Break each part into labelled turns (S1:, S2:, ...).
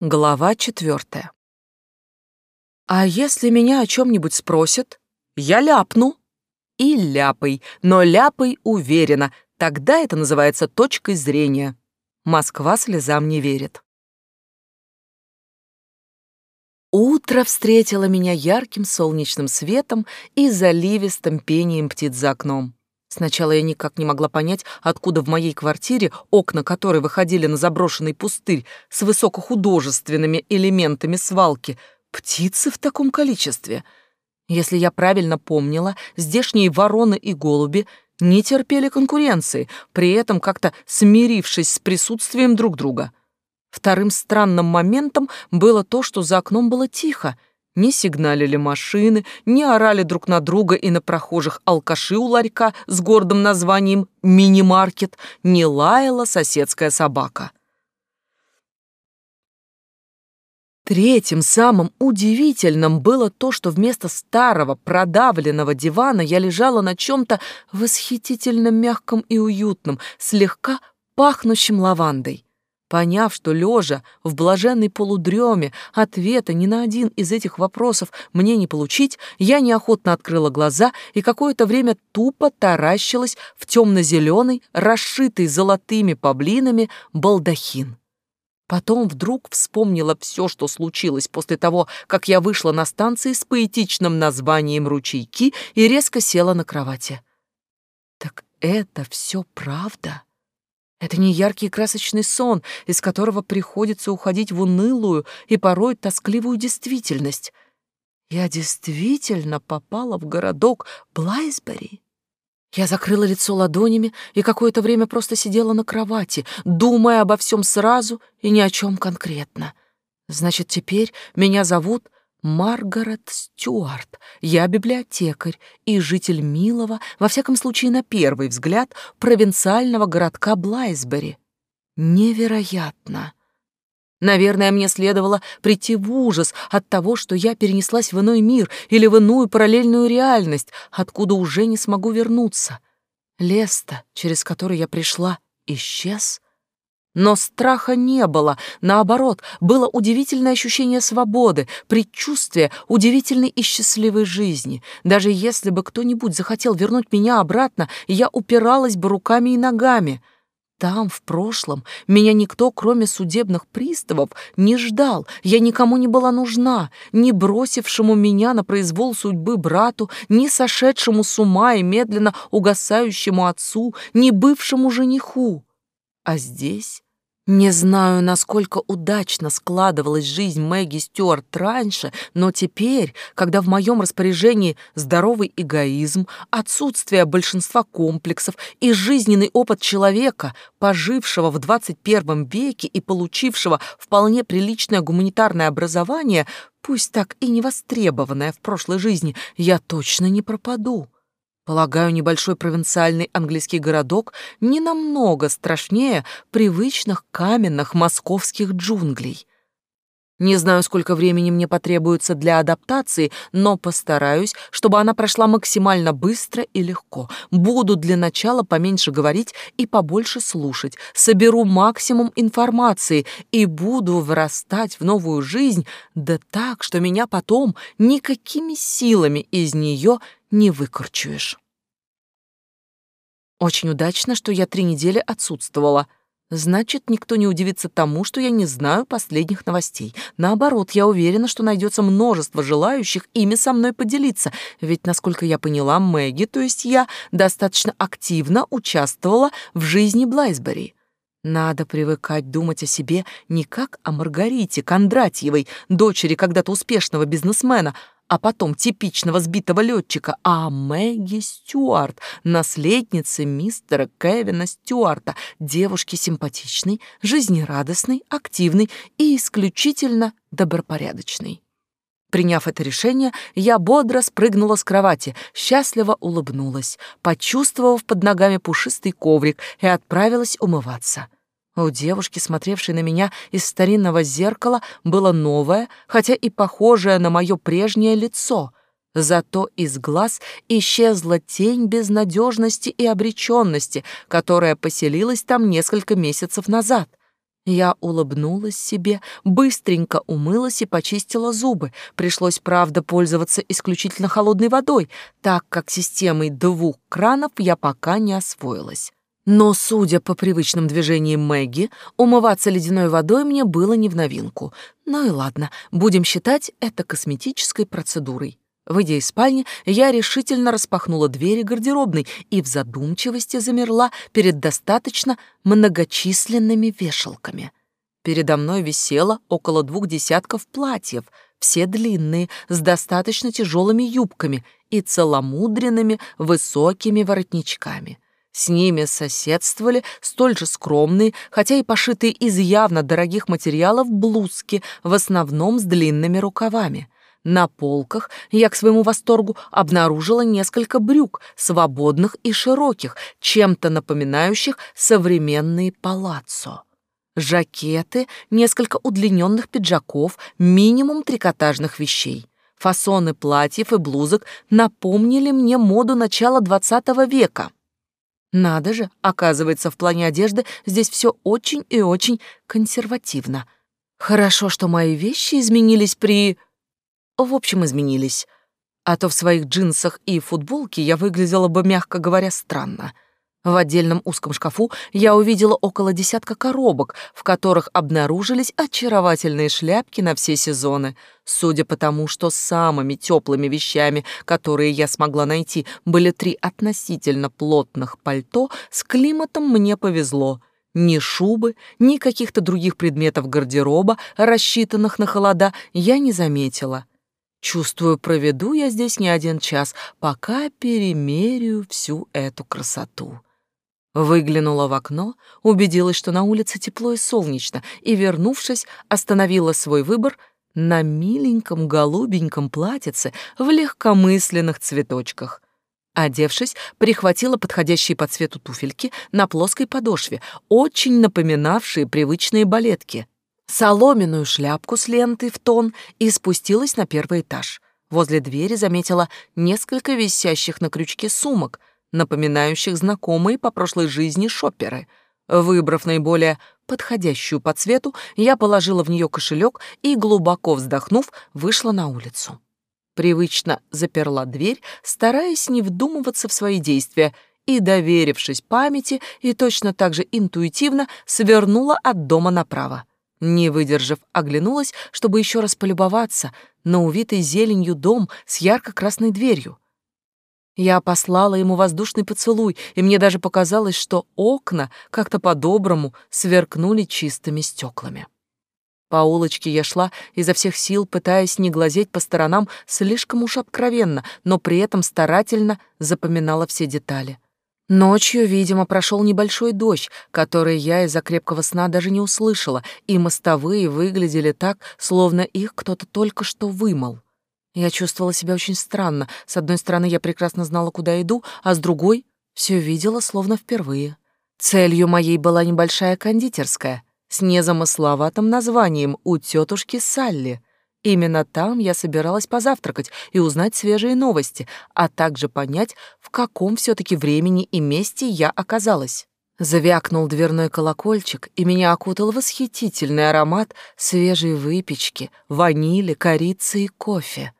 S1: Глава четвертая. А если меня о чем-нибудь спросят, я ляпну. И ляпай, но ляпай уверенно, тогда это называется точкой зрения. Москва слезам не верит. Утро встретило меня ярким солнечным светом и заливистым пением птиц за окном. Сначала я никак не могла понять, откуда в моей квартире, окна которой выходили на заброшенный пустырь с высокохудожественными элементами свалки, птицы в таком количестве. Если я правильно помнила, здешние вороны и голуби не терпели конкуренции, при этом как-то смирившись с присутствием друг друга. Вторым странным моментом было то, что за окном было тихо — не сигналили машины, не орали друг на друга и на прохожих алкаши у ларька с гордым названием «Мини-маркет», не лаяла соседская собака. Третьим самым удивительным было то, что вместо старого продавленного дивана я лежала на чем-то восхитительно мягком и уютном, слегка пахнущем лавандой. Поняв, что лежа в блаженной полудреме ответа ни на один из этих вопросов мне не получить, я неохотно открыла глаза и какое-то время тупо таращилась в темно-зеленый, расшитый золотыми паблинами балдахин. Потом вдруг вспомнила все, что случилось после того, как я вышла на станции с поэтичным названием «Ручейки» и резко села на кровати. Так это все правда? Это не яркий красочный сон, из которого приходится уходить в унылую и порой тоскливую действительность. Я действительно попала в городок Блайсбери. Я закрыла лицо ладонями и какое-то время просто сидела на кровати, думая обо всем сразу и ни о чем конкретно. Значит, теперь меня зовут Маргарет Стюарт. Я библиотекарь и житель милого, во всяком случае на первый взгляд, провинциального городка Блайсбери. Невероятно. Наверное, мне следовало прийти в ужас от того, что я перенеслась в иной мир или в иную параллельную реальность, откуда уже не смогу вернуться. Лес-то, через который я пришла, исчез — но страха не было, наоборот, было удивительное ощущение свободы, предчувствие удивительной и счастливой жизни. Даже если бы кто-нибудь захотел вернуть меня обратно, я упиралась бы руками и ногами. Там, в прошлом, меня никто, кроме судебных приставов, не ждал. Я никому не была нужна, ни бросившему меня на произвол судьбы брату, ни сошедшему с ума и медленно угасающему отцу, ни бывшему жениху. А здесь не знаю, насколько удачно складывалась жизнь Мэгги Стюарт раньше, но теперь, когда в моем распоряжении здоровый эгоизм, отсутствие большинства комплексов и жизненный опыт человека, пожившего в 21 веке и получившего вполне приличное гуманитарное образование, пусть так и не востребованное в прошлой жизни, я точно не пропаду. Полагаю, небольшой провинциальный английский городок не намного страшнее привычных каменных московских джунглей. Не знаю, сколько времени мне потребуется для адаптации, но постараюсь, чтобы она прошла максимально быстро и легко. Буду для начала поменьше говорить и побольше слушать. Соберу максимум информации и буду вырастать в новую жизнь, да так, что меня потом никакими силами из нее не выкорчуешь. Очень удачно, что я три недели отсутствовала. Значит, никто не удивится тому, что я не знаю последних новостей. Наоборот, я уверена, что найдется множество желающих ими со мной поделиться, ведь, насколько я поняла, Мэгги, то есть я, достаточно активно участвовала в жизни Блайсбери. Надо привыкать думать о себе не как о Маргарите Кондратьевой, дочери когда-то успешного бизнесмена, а потом типичного сбитого летчика, а Мэгги Стюарт, наследницы мистера Кевина Стюарта, девушки симпатичной, жизнерадостной, активной и исключительно добропорядочной. Приняв это решение, я бодро спрыгнула с кровати, счастливо улыбнулась, почувствовав под ногами пушистый коврик и отправилась умываться. У девушки, смотревшей на меня из старинного зеркала, было новое, хотя и похожее на мое прежнее лицо. Зато из глаз исчезла тень безнадежности и обреченности, которая поселилась там несколько месяцев назад. Я улыбнулась себе, быстренько умылась и почистила зубы. Пришлось, правда, пользоваться исключительно холодной водой, так как системой двух кранов я пока не освоилась. Но, судя по привычным движениям Мэгги, умываться ледяной водой мне было не в новинку. Ну и ладно, будем считать это косметической процедурой. Выйдя из спальни, я решительно распахнула двери гардеробной и в задумчивости замерла перед достаточно многочисленными вешалками. Передо мной висело около двух десятков платьев, все длинные, с достаточно тяжелыми юбками и целомудренными высокими воротничками. С ними соседствовали столь же скромные, хотя и пошитые из явно дорогих материалов блузки, в основном с длинными рукавами — на полках я к своему восторгу обнаружила несколько брюк, свободных и широких, чем-то напоминающих современные палаццо. Жакеты, несколько удлиненных пиджаков, минимум трикотажных вещей. Фасоны платьев и блузок напомнили мне моду начала XX века. Надо же, оказывается, в плане одежды здесь все очень и очень консервативно. Хорошо, что мои вещи изменились при в общем, изменились. А то в своих джинсах и футболке я выглядела бы, мягко говоря, странно. В отдельном узком шкафу я увидела около десятка коробок, в которых обнаружились очаровательные шляпки на все сезоны. Судя по тому, что самыми теплыми вещами, которые я смогла найти, были три относительно плотных пальто, с климатом мне повезло. Ни шубы, ни каких-то других предметов гардероба, рассчитанных на холода, я не заметила. Чувствую, проведу я здесь не один час, пока перемерю всю эту красоту. Выглянула в окно, убедилась, что на улице тепло и солнечно, и, вернувшись, остановила свой выбор на миленьком голубеньком платьице в легкомысленных цветочках. Одевшись, прихватила подходящие по цвету туфельки на плоской подошве, очень напоминавшие привычные балетки — соломенную шляпку с лентой в тон и спустилась на первый этаж. Возле двери заметила несколько висящих на крючке сумок, напоминающих знакомые по прошлой жизни шопперы. Выбрав наиболее подходящую по цвету, я положила в нее кошелек и, глубоко вздохнув, вышла на улицу. Привычно заперла дверь, стараясь не вдумываться в свои действия, и, доверившись памяти и точно так же интуитивно, свернула от дома направо. Не выдержав, оглянулась, чтобы еще раз полюбоваться на увитый зеленью дом с ярко-красной дверью. Я послала ему воздушный поцелуй, и мне даже показалось, что окна как-то по-доброму сверкнули чистыми стеклами. По улочке я шла изо всех сил, пытаясь не глазеть по сторонам слишком уж откровенно, но при этом старательно запоминала все детали — Ночью, видимо, прошел небольшой дождь, который я из-за крепкого сна даже не услышала, и мостовые выглядели так, словно их кто-то только что вымыл. Я чувствовала себя очень странно. С одной стороны, я прекрасно знала, куда иду, а с другой — все видела словно впервые. Целью моей была небольшая кондитерская с незамысловатым названием «У тетушки Салли», Именно там я собиралась позавтракать и узнать свежие новости, а также понять, в каком все таки времени и месте я оказалась. Завякнул дверной колокольчик, и меня окутал восхитительный аромат свежей выпечки, ванили, корицы и кофе.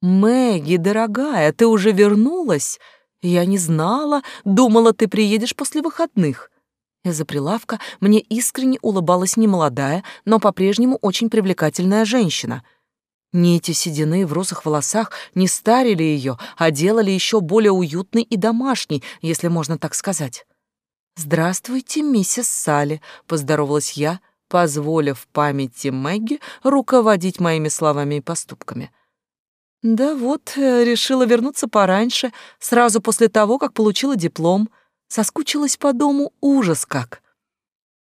S1: «Мэгги, дорогая, ты уже вернулась? Я не знала, думала, ты приедешь после выходных». Из-за прилавка мне искренне улыбалась немолодая, но по-прежнему очень привлекательная женщина. Нити седины в русых волосах не старили ее, а делали еще более уютной и домашней, если можно так сказать. «Здравствуйте, миссис Салли», — поздоровалась я, позволив памяти Мэгги руководить моими словами и поступками. «Да вот, э, решила вернуться пораньше, сразу после того, как получила диплом», Соскучилась по дому ужас как.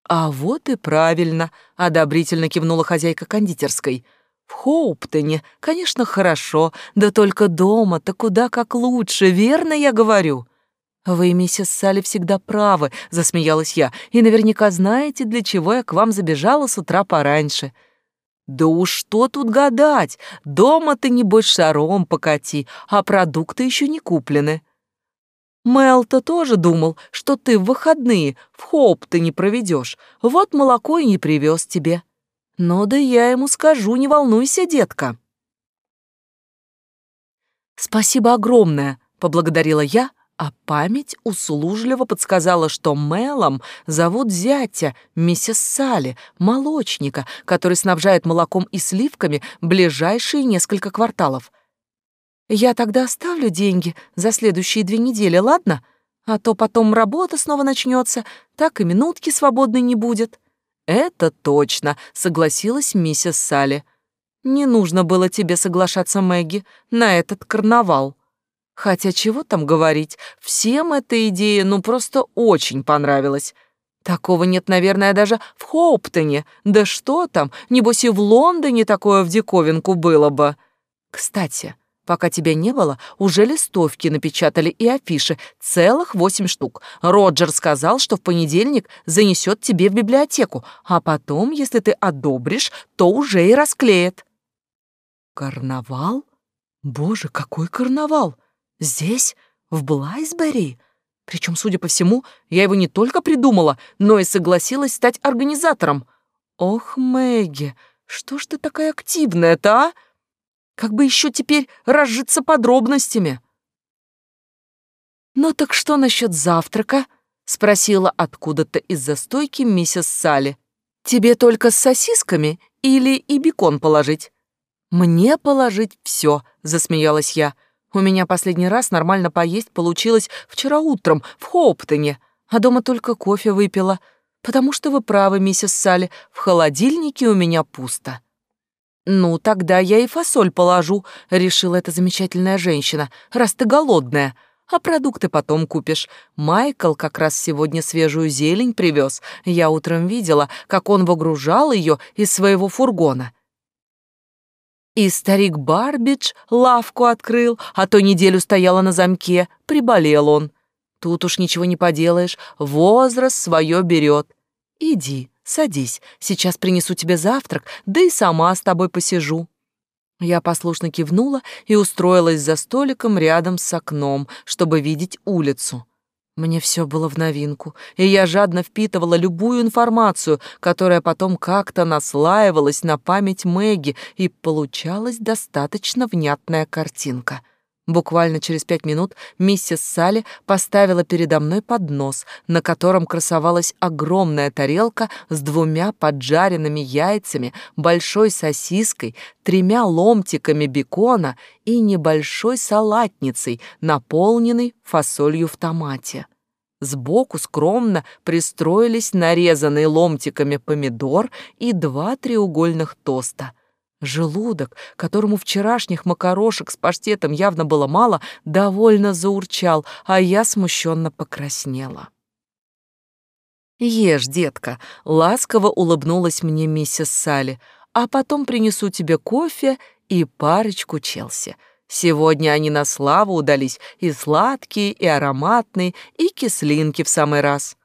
S1: А вот и правильно, одобрительно кивнула хозяйка кондитерской. В Хоуптоне, конечно, хорошо, да только дома-то куда как лучше, верно я говорю? Вы, миссис Салли, всегда правы, засмеялась я, и наверняка знаете, для чего я к вам забежала с утра пораньше. Да уж что тут гадать, дома ты, небось, шаром покати, а продукты еще не куплены. Мел-то тоже думал, что ты в выходные в хоуп ты не проведешь. Вот молоко и не привез тебе. Ну да я ему скажу, не волнуйся, детка. Спасибо огромное, поблагодарила я, а память услужливо подсказала, что Мелом зовут зятя миссис Салли, молочника, который снабжает молоком и сливками ближайшие несколько кварталов. Я тогда оставлю деньги за следующие две недели, ладно? А то потом работа снова начнется, так и минутки свободной не будет. Это точно, согласилась миссис Салли. Не нужно было тебе соглашаться, Мэгги, на этот карнавал. Хотя чего там говорить, всем эта идея ну просто очень понравилась. Такого нет, наверное, даже в Хоуптоне. Да что там, небось и в Лондоне такое в диковинку было бы. Кстати, пока тебя не было, уже листовки напечатали и афиши, целых восемь штук. Роджер сказал, что в понедельник занесет тебе в библиотеку, а потом, если ты одобришь, то уже и расклеит. Карнавал? Боже, какой карнавал! Здесь, в Блайсбери? Причем, судя по всему, я его не только придумала, но и согласилась стать организатором. Ох, Мэгги, что ж ты такая активная-то, а? Как бы еще теперь разжиться подробностями? «Ну так что насчет завтрака?» — спросила откуда-то из-за стойки миссис Салли. «Тебе только с сосисками или и бекон положить?» «Мне положить все», — засмеялась я. У меня последний раз нормально поесть получилось вчера утром в Хоуптоне, а дома только кофе выпила, потому что вы правы, миссис Салли, в холодильнике у меня пусто. «Ну, тогда я и фасоль положу», — решила эта замечательная женщина, «раз ты голодная, а продукты потом купишь. Майкл как раз сегодня свежую зелень привез. Я утром видела, как он выгружал ее из своего фургона. И старик Барбидж лавку открыл, а то неделю стояла на замке, приболел он. Тут уж ничего не поделаешь, возраст свое берет. Иди, садись, сейчас принесу тебе завтрак, да и сама с тобой посижу. Я послушно кивнула и устроилась за столиком рядом с окном, чтобы видеть улицу. Мне все было в новинку, и я жадно впитывала любую информацию, которая потом как-то наслаивалась на память Мэгги, и получалась достаточно внятная картинка — Буквально через пять минут миссис Салли поставила передо мной поднос, на котором красовалась огромная тарелка с двумя поджаренными яйцами, большой сосиской, тремя ломтиками бекона и небольшой салатницей, наполненной фасолью в томате. Сбоку скромно пристроились нарезанные ломтиками помидор и два треугольных тоста — Желудок, которому вчерашних макарошек с паштетом явно было мало, довольно заурчал, а я смущенно покраснела. «Ешь, детка», — ласково улыбнулась мне миссис Салли, «а потом принесу тебе кофе и парочку Челси. Сегодня они на славу удались, и сладкие, и ароматные, и кислинки в самый раз».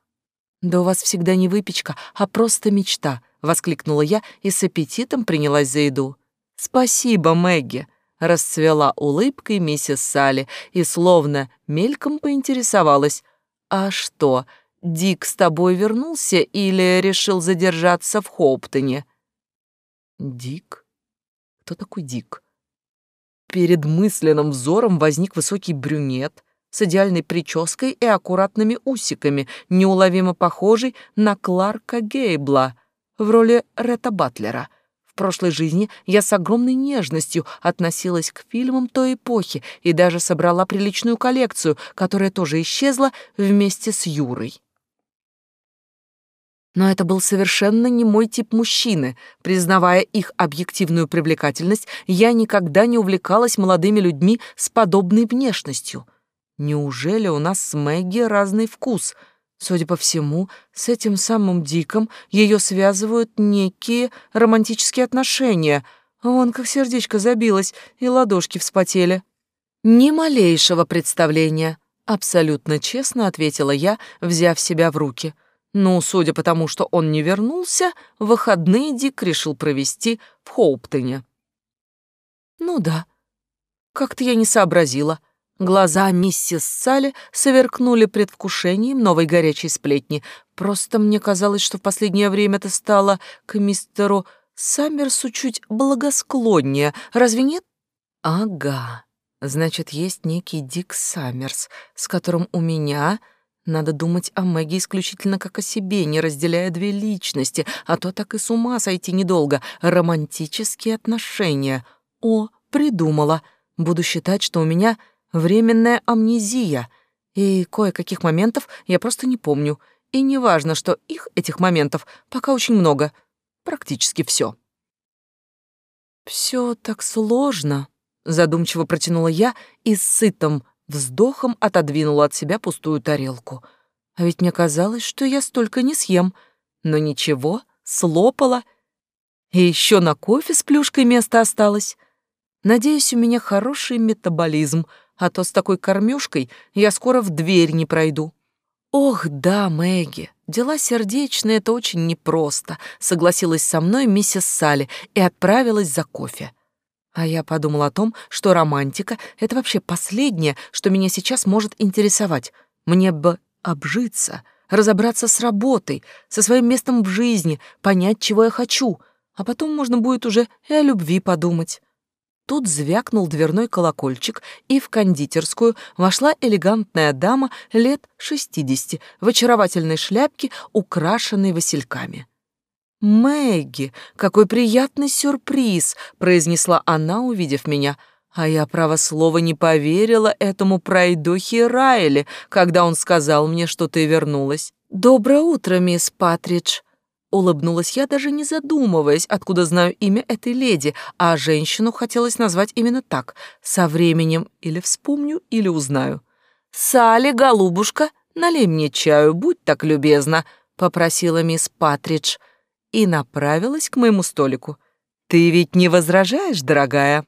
S1: «Да у вас всегда не выпечка, а просто мечта», — воскликнула я и с аппетитом принялась за еду. «Спасибо, Мэгги», — расцвела улыбкой миссис Салли и словно мельком поинтересовалась. «А что, Дик с тобой вернулся или решил задержаться в Хоуптоне?» «Дик? Кто такой Дик?» Перед мысленным взором возник высокий брюнет — с идеальной прической и аккуратными усиками, неуловимо похожий на Кларка Гейбла в роли Ретта Батлера. В прошлой жизни я с огромной нежностью относилась к фильмам той эпохи и даже собрала приличную коллекцию, которая тоже исчезла вместе с Юрой. Но это был совершенно не мой тип мужчины. Признавая их объективную привлекательность, я никогда не увлекалась молодыми людьми с подобной внешностью. Неужели у нас с Мэгги разный вкус — Судя по всему, с этим самым Диком ее связывают некие романтические отношения. Вон как сердечко забилось, и ладошки вспотели. Ни малейшего представления, абсолютно честно ответила я, взяв себя в руки. Ну, судя по тому, что он не вернулся, выходные Дик решил провести в Хоуптоне. Ну да, как-то я не сообразила. Глаза миссис Салли сверкнули предвкушением новой горячей сплетни. Просто мне казалось, что в последнее время ты стала к мистеру Саммерсу чуть благосклоннее. Разве нет? Ага. Значит, есть некий Дик Саммерс, с которым у меня надо думать о Мэгги исключительно как о себе, не разделяя две личности, а то так и с ума сойти недолго. Романтические отношения. О, придумала. Буду считать, что у меня временная амнезия, и кое-каких моментов я просто не помню. И не важно, что их, этих моментов, пока очень много. Практически все. Все так сложно, задумчиво протянула я и с сытым вздохом отодвинула от себя пустую тарелку. А ведь мне казалось, что я столько не съем. Но ничего, слопала. И еще на кофе с плюшкой место осталось. Надеюсь, у меня хороший метаболизм, а то с такой кормежкой я скоро в дверь не пройду. Ох, да, Мэгги, дела сердечные — это очень непросто, согласилась со мной миссис Салли и отправилась за кофе. А я подумала о том, что романтика — это вообще последнее, что меня сейчас может интересовать. Мне бы обжиться, разобраться с работой, со своим местом в жизни, понять, чего я хочу, а потом можно будет уже и о любви подумать. Тут звякнул дверной колокольчик, и в кондитерскую вошла элегантная дама лет шестидесяти в очаровательной шляпке, украшенной васильками. «Мэгги, какой приятный сюрприз!» — произнесла она, увидев меня. А я, право слова, не поверила этому пройдохе Райли, когда он сказал мне, что ты вернулась. «Доброе утро, мисс Патридж!» Улыбнулась я, даже не задумываясь, откуда знаю имя этой леди, а женщину хотелось назвать именно так. Со временем или вспомню, или узнаю. «Салли, голубушка, налей мне чаю, будь так любезна», — попросила мисс Патридж и направилась к моему столику. «Ты ведь не возражаешь, дорогая?»